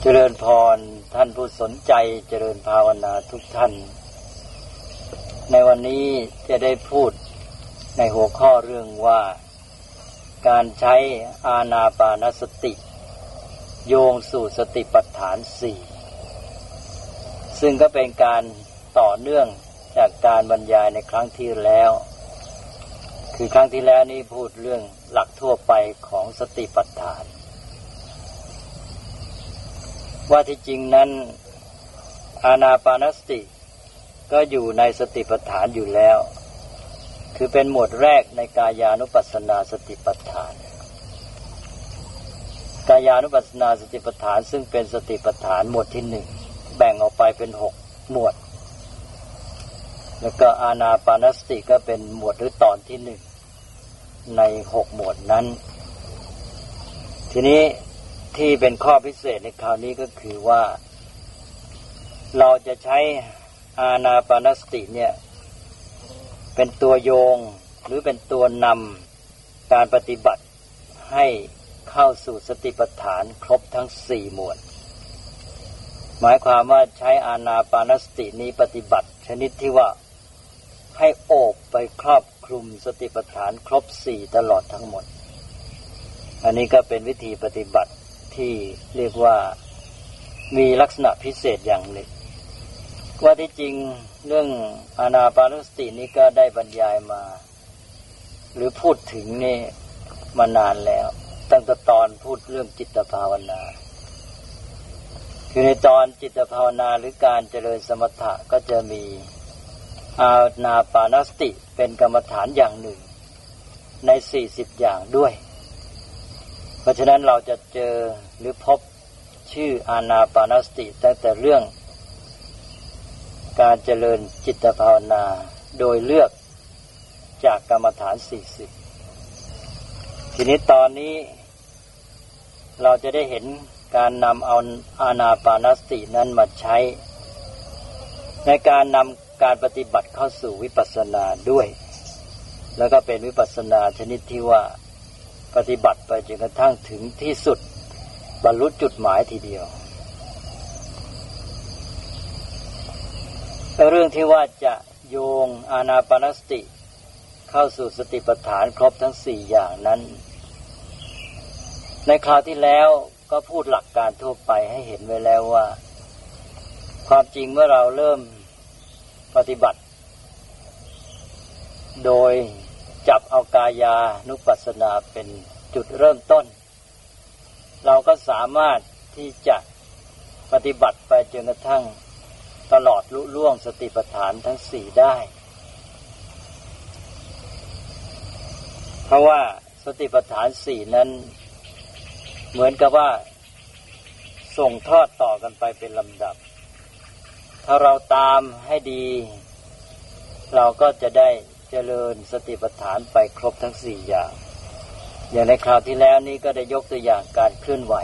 เจริญพรท่านผู้สนใจเจริญภาวนาทุกท่าน ในวันนี้จะได้พูดในหัวข้อเรื่องว่า การใช้อาณาปานสติ โยงสู่สติปัฏฐานสี่ซึ่งก็เป็นการต่อเนื่องจากการบรรยายในครั้งที่แล้ว คือครั้งที่แล้วนี้พูดเรื่องหลักทั่วไปของสติปัฏฐาน ว่าที่จริงนั้น อาณาปานสติ ก็อยู่ในสติปัฏฐานอยู่แล้ว คือเป็นหมวดแรกในกายานุปัสสนาสติปัฏฐาน กายานุปัสสนาสติปัฏฐาน ซึ่งเป็นสติปัฏฐานหมวดที่หนึ่งแบ่งออกไปเป็นหกหมวด แล้วก็อาณาปานสติก็เป็นหมวดหรือตอนที่หนึ่งในหกหมวดนั้น ทีนี้ ที่เป็นข้อพิเศษในคราวนี้ก็คือว่า เราจะใช้อาณาปานสติเนี่ย เป็นตัวโยงหรือเป็นตัวนำการปฏิบัติให้เข้าสู่สติปัฏฐานครบทั้งสี่หมวด หมายความว่าใช้อาณาปานสตินี้ปฏิบัติ ชนิดที่ว่าให้โอบไปครอบคลุมสติปัฏฐานครบสี่ตลอดทั้งหมด อันนี้ก็เป็นวิธีปฏิบัติ ที่เรียกว่ามีลักษณะพิเศษอย่างหนึ่งว่าที่จริงเรื่องอานาปานสตินี้ก็ได้บรรยายมา หรือพูดถึงนี่มานานแล้ว ตั้งแต่ตอนพูดเรื่องจิตภาวนา คือในตอนจิตภาวนาหรือการเจริญสมถะก็จะมีอาณาปานสติเป็นกรรมฐานอย่างหนึ่ง ในสี่สิบอย่างด้วย ราะฉะนั้นเราจะเจอหรือพบชื่ออาณาปานสติ ตั้งแต่เรื่อง การเจริญจิตภาวนา โดยเลือกจากกรรมฐานสี่สิบทีนี้ตอนนี้เราจะได้เห็นการนำเอาอาณาปานสตินั้นมาใช้ ในการนำการปฏิบัติเข้าสู่วิปัสสนาด้วย แล้วก็เป็นวิปัสสนาชนิดที่ว่า ปฏิบัติไปจนกระทั่งถึงที่สุด บรรลุจุดหมายทีเดียวเรื่องที่ว่าจะโยงอานาปนสติ เข้าสู่สติปัฏฐานครบทั้งสี่อย่างนั้น ในคราวที่แล้วก็พูดหลักการทั่วไปให้เห็นไว้แล้วว่า ความจริงเมื่อเราเริ่มปฏิบัติ โดย จับเอากายานุปัสสนาเป็นจุดเริ่มต้น เราก็สามารถที่จะปฏิบัติไปจนกระทั่งตลอดลุล่วงสติปัฏฐานทั้งสี่ได้ เพราะว่าสติปัฏฐานสี่นั้น เหมือนกับว่า ส่งทอดต่อกันไปเป็นลำดับ ถ้าเราตามให้ดี เราก็จะได้ เจริญสติปัฏฐานไปครบทั้งสี่อย่าง อย่างในคราวที่แล้วนี้ก็ได้ยกตัวอย่างการเคลื่อนไหว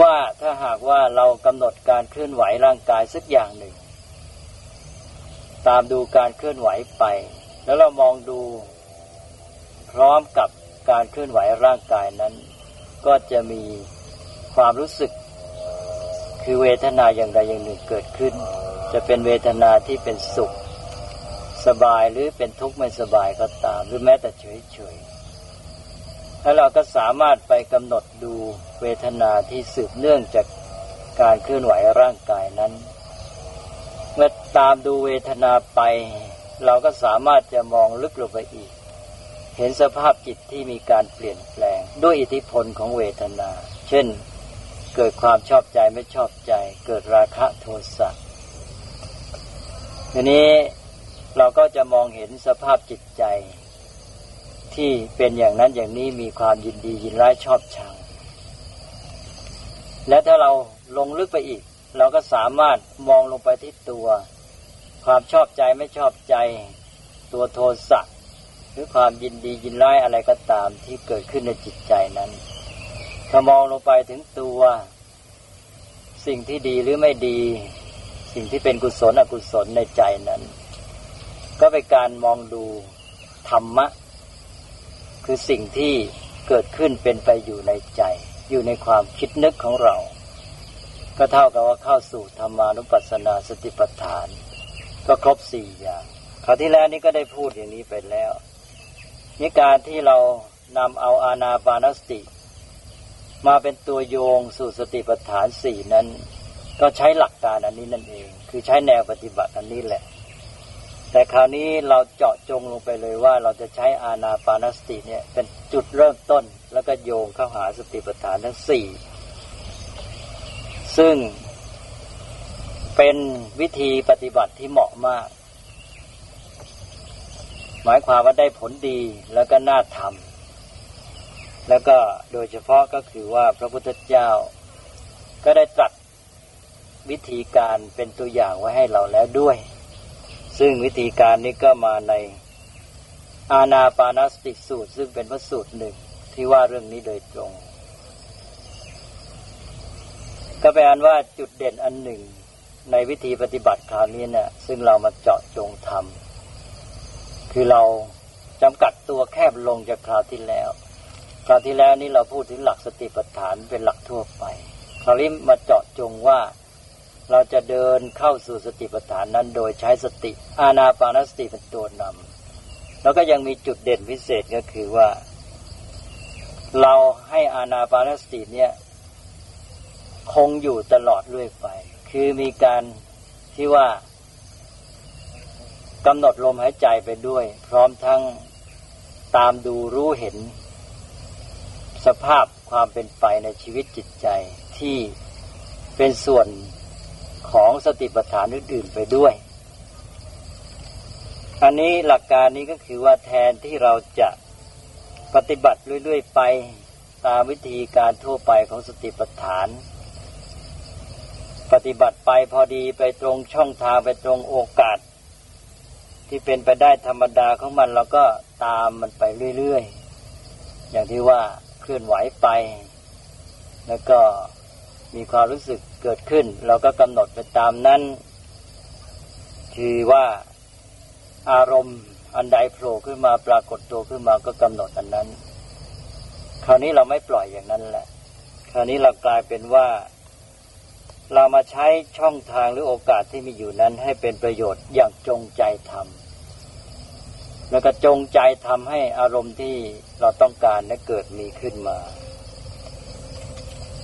ว่าถ้าหากว่าเรากำหนดการเคลื่อนไหวร่างกายสักอย่างหนึ่ง ตามดูการเคลื่อนไหวไป แล้วเรามองดูพร้อมกับการเคลื่อนไหวร่างกายนั้น ก็จะมีความรู้สึก คือเวทนาอย่างใดอย่างหนึ่งเกิดขึ้น จะเป็นเวทนาที่เป็นสุข สบายหรือเป็นทุกข์ไม่สบายก็ตาม หรือแม้แต่เฉยเฉยแล้วเราก็สามารถไปกำหนดดูเวทนาที่สืบเนื่องจากการเคลื่อนไหวร่างกายนั้น เมื่อตามดูเวทนาไป เราก็สามารถจะมองลึกลงไปอีก เห็นสภาพจิตที่มีการเปลี่ยนแปลง ด้วยอิทธิพลของเวทนา เช่น เกิดความชอบใจไม่ชอบใจ เกิดราคะโทสะทีนี้ เราก็จะมองเห็นสภาพจิตใจ ที่เป็นอย่างนั้นอย่างนี้มีความยินดียินร้ายชอบชัง และถ้าเราลงลึกไปอีก เราก็สามารถมองลงไปที่ตัว ความชอบใจไม่ชอบใจ ตัวโทสะหรือความยินดียินร้ายอะไรก็ตามที่เกิดขึ้นในจิตใจนั้นถ้ามองลงไปถึงตัว สิ่งที่ดีหรือไม่ดี สิ่งที่เป็นกุศลอกุศลในใจนั้น ก็เป็นการมองดูธรรมะ คือสิ่งที่เกิดขึ้นเป็นไปอยู่ในใจ อยู่ในความคิดนึกของเรา ก็เท่ากับว่าเข้าสู่ธรรมานุปัสสนาสติปัฏฐาน ก็ครบสี่อย่างคราวที่แล้วนี้ก็ได้พูดอย่างนี้ไปแล้วนี่การที่เรานำเอาอาณาปานสติ มาเป็นตัวโยงสู่สติปัฏฐานสี่นั้น ก็ใช้หลักการอันนี้นั่นเอง คือใช้แนวปฏิบัติอันนี้แหละ แต่คราวนี้เราเจาะจงลงไปเลยว่าเราจะใช้อาณาปานสติเนี่ยเป็นจุดเริ่มต้นแล้วก็โยงเข้าหาสติปัฏฐานทั้งสี่ซึ่งเป็นวิธีปฏิบัติที่เหมาะมาก หมายความว่าได้ผลดีแล้วก็น่าทำแล้วก็โดยเฉพาะก็คือว่าพระพุทธเจ้า ก็ได้ตรัสวิธีการเป็นตัวอย่างไว้ให้เราแล้วด้วย ซึ่งวิธีการนี้ก็มาในอาณาปานสติสูตร ซึ่งเป็นพระสูตรหนึ่งที่ว่าเรื่องนี้โดยตรง ก็แปลว่าจุดเด่นอันหนึ่ง ในวิธีปฏิบัติคราวนี้เนะ่ยซึ่งเรามาเจาะจงทำคือเราจำกัดตัวแคบลงจากคราวที่แล้ว คราวที่แล้วนี่เราพูดถึงหลักสติปัฏฐานเป็นหลักทั่วไป คราวนี้มาเจาะจงว่า เราจะเดินเข้าสู่สติปัฏฐานนั้น โดยใช้สติอาณาปานสติเป็นตัวนำแล้วก็ยังมีจุดเด่นพิเศษก็คือว่า เราให้อาณาปานสติเนี่ยคงอยู่ตลอดเรื่อยไป คือมีการที่ว่ากำหนดลมหายใจไปด้วย พร้อมทั้งตามดูรู้เห็น สภาพความเป็นไปในชีวิตจิตใจที่เป็นส่วน ของสติปัฏฐานอื่นๆไปด้วย อันนี้หลักการนี้ก็คือว่าแทนที่เราจะปฏิบัติเรื่อยๆไปตามวิธีการทั่วไปของสติปัฏฐาน ปฏิบัติไปพอดีไปตรงช่องทางไปตรงโอกาส ที่เป็นไปได้ธรรมดาของมันเราก็ตามมันไปเรื่อยๆ อย่างที่ว่าเคลื่อนไหวไป แล้วก็ มีความรู้สึกเกิดขึ้น เราก็กำหนดไปตามนั้นคือว่าอารมณ์อันใดโผล่ขึ้นมาปรากฏตัวขึ้นมาก็กำหนดอันนั้น คราวนี้เราไม่ปล่อยอย่างนั้นแหละ คราวนี้เรากลายเป็นว่า เรามาใช้ช่องทางหรือโอกาสที่มีอยู่นั้น ให้เป็นประโยชน์อย่างจงใจทำแล้วก็จงใจทำให้อารมณ์ที่เราต้องการนั้นเกิดมีขึ้นมา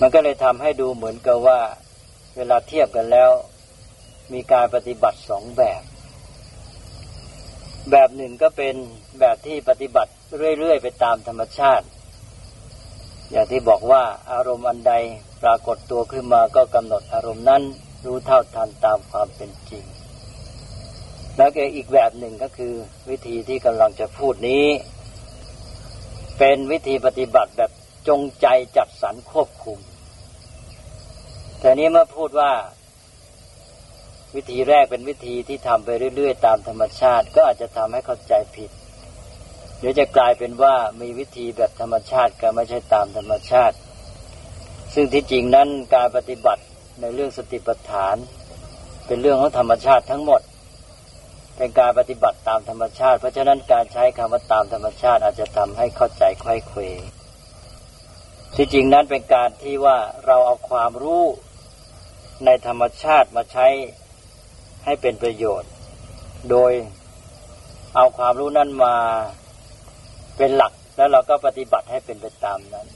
มันก็เลยทำให้ดูเหมือนกับว่า เวลาเทียบกันแล้ว มีการปฏิบัติสองแบบ แบบหนึ่งก็เป็นแบบที่ปฏิบัติเรื่อยๆไปตามธรรมชาติ อย่างที่บอกว่าอารมณ์อันใดปรากฏตัวขึ้นมาก็กำหนดอารมณ์นั้นรู้เท่าทันตามความเป็นจริง แล้วก็อีกแบบหนึ่งก็คือ วิธีที่กำลังจะพูดนี้ เป็นวิธีปฏิบัติแบบ จงใจจัดสรรควบคุม แต่นี้เมื่อพูดว่า วิธีแรกเป็นวิธีที่ทำไปเรื่อย ๆ ตามธรรมชาติ ก็อาจจะทำให้เข้าใจผิดเดี๋ยวจะกลายเป็นว่ามีวิธีแบบธรรมชาติก็ไม่ใช่ตามธรรมชาติ ซึ่งที่จริงนั้นการปฏิบัติในเรื่องสติปัฏฐาน เป็นเรื่องของธรรมชาติทั้งหมด เป็นการปฏิบัติตามธรรมชาติ เพราะฉะนั้นการใช้คำว่าตามธรรมชาติอาจจะทำให้เข้าใจควยเคว ที่จริงนั้นเป็นการที่ว่าเราเอาความรู้ในธรรมชาติมาใช้ให้เป็นประโยชน์ โดยเอาความรู้นั้นมาเป็นหลักแล้วเราก็ปฏิบัติให้เป็นไปตามนั้น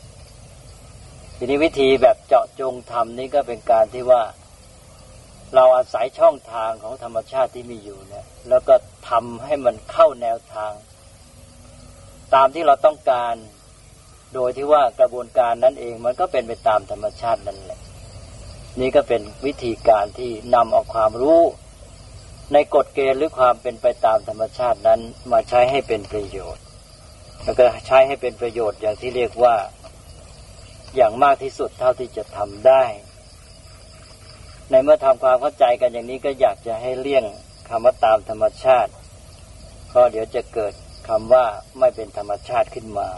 ทีนี้วิธีแบบเจาะจงทำนี้ก็เป็นการที่ว่าเราอาศัยช่องทางของธรรมชาติที่มีอยู่เนี่ย แล้วก็ทำให้มันเข้าแนวทาง ตามที่เราต้องการ โดยที่ว่ากระบวนการนั้นเองมันก็เป็นไปตามธรรมชาตินั่นแหละ นี่ก็เป็นวิธีการที่นำเอาความรู้ ในกฎเกณฑ์หรือความเป็นไปตามธรรมชาตินั้นมาใช้ให้เป็นประโยชน์ แล้วก็ใช้ให้เป็นประโยชน์อย่างที่เรียกว่าอย่างมากที่สุดเท่าที่จะทำได้ ในเมื่อทำความเข้าใจกันอย่างนี้ก็อยากจะให้เลี่ยงคำว่าตามธรรมชาติเพราะเดี๋ยวจะเกิดคำว่าไม่เป็นธรรมชาติขึ้นมา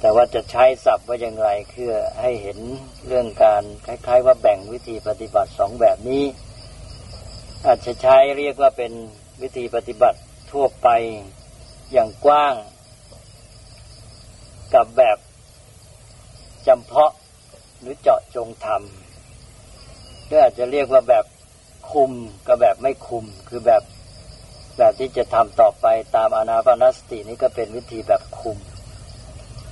แต่ว่าจะใช้ศัพท์ว่าอย่างไรเพื่อให้เห็นเรื่องการคล้าย ๆ ว่าแบ่งวิธีปฏิบัติสองแบบนี้ อาจจะใช้เรียกว่าเป็นวิธีปฏิบัติทั่วไปอย่างกว้าง กับแบบจำเพาะหรือเจาะจงทำหรือาจจะเรียกว่าแบบคุมกับแบบไม่คุม คือแบบแบบที่จะทำต่อไปตามอนาปานสตินี้ก็เป็นวิธีแบบคุม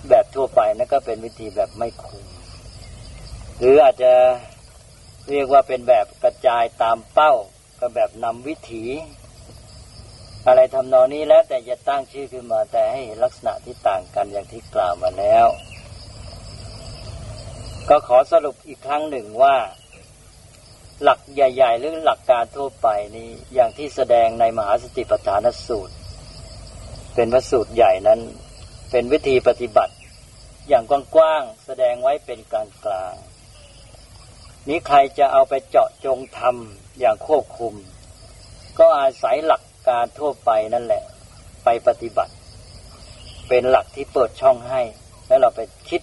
แบบทั่วไปนั่นก็เป็นวิธีแบบไม่คุม หรืออาจจะเรียกว่าเป็นแบบกระจายตามเป้า ก็แบบนำวิถี อะไรทำนองนี้แล้ว แต่จะตั้งชื่อขึ้นมาแต่ให้เห็นลักษณะที่ต่างกันอย่างที่กล่าวมาแล้ว ก็ขอสรุปอีกครั้งหนึ่งว่า หลักใหญ่ ๆ หรือหลักการทั่วไปนี้อย่างที่แสดงในมหาสติปัฏฐานสูตร เป็นพระสูตรใหญ่นั้น เป็นวิธีปฏิบัติ อย่างกว้างๆแสดงไว้เป็นกลางๆนี้ใครจะเอาไปเจาะจงทำอย่างควบคุม ก็อาศัยหลักการทั่วไปนั่นแหละ ไปปฏิบัติ เป็นหลักที่เปิดช่องให้ แล้วเราไปคิด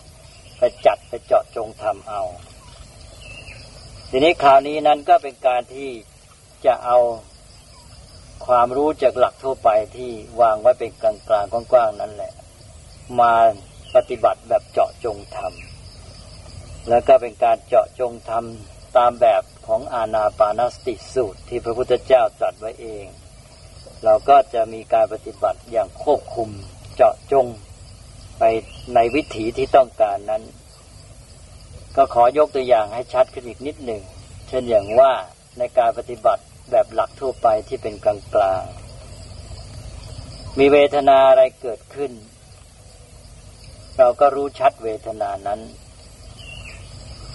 ไปจัดไปเจาะจงทำเอา ทีนี้คราวนี้นั้นก็เป็นการที่จะเอาความรู้จากหลักทั่วไปที่วางไว้เป็นกลางกลางกว้างๆนั่นแหละ มาปฏิบัติแบบเจาะจงทำแล้วก็เป็นการเจาะจงทำตามแบบของอาณาปานสติสูตรที่พระพุทธเจ้าตรัสไว้เอง เราก็จะมีการปฏิบัติอย่างควบคุมเจาะจงไปในวิถีที่ต้องการนั้น ก็ขอยกตัวอย่างให้ชัดขึ้นอีกนิดหนึ่ง เช่นอย่างว่าในการปฏิบัติแบบหลักทั่วไปที่เป็นกลางกลางมีเวทนาอะไรเกิดขึ้น เราก็รู้ชัดเวทนานั้น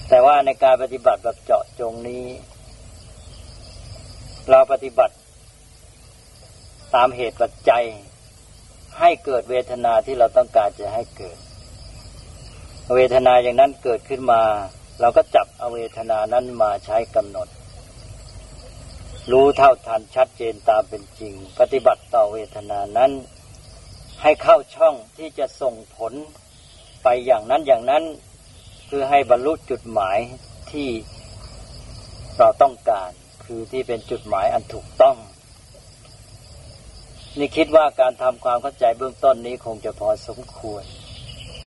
แต่ว่าในการปฏิบัติแบบเจาะจงนี้ เราปฏิบัติ ตามเหตุปัจจัย ให้เกิดเวทนาที่เราต้องการจะให้เกิด เวทนาอย่างนั้นเกิดขึ้นมา เราก็จับเอาเวทนานั้นมาใช้กำหนด รู้เท่าทันชัดเจนตามเป็นจริง ปฏิบัติต่อเวทนานั้นให้เข้าช่องที่จะส่งผล ไปอย่างนั้นอย่างนั้นเพื่อให้บรรลุจุดหมายที่เราต้องการ คือที่เป็นจุดหมายอันถูกต้อง นี่คิดว่าการทำความเข้าใจเบื้องต้นนี้คงจะพอสมควร